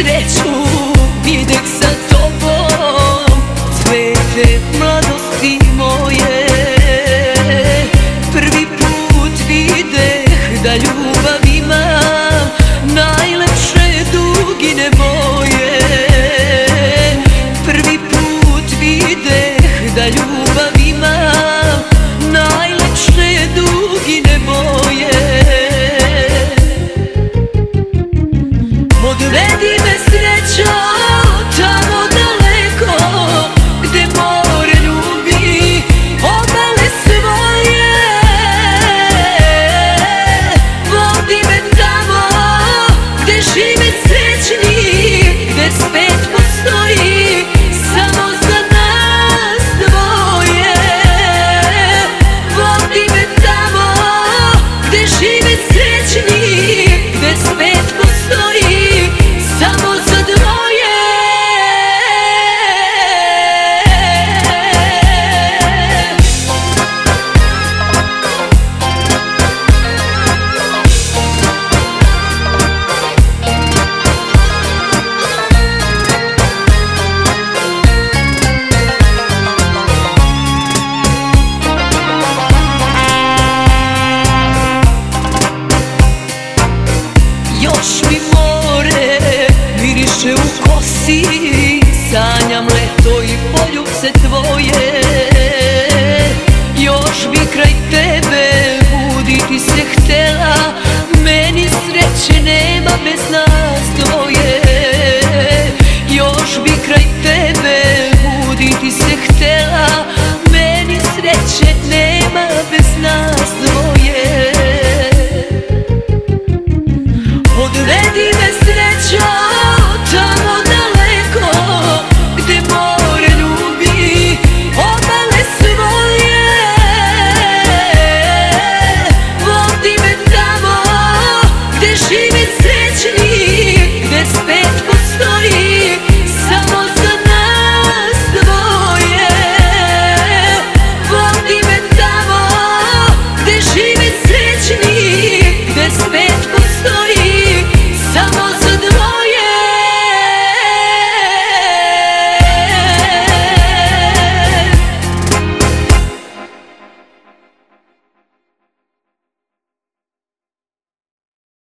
sreću Idem sa tobom sve te She Još mi more miriše u kosi Sanjam leto i poljubce tvoje.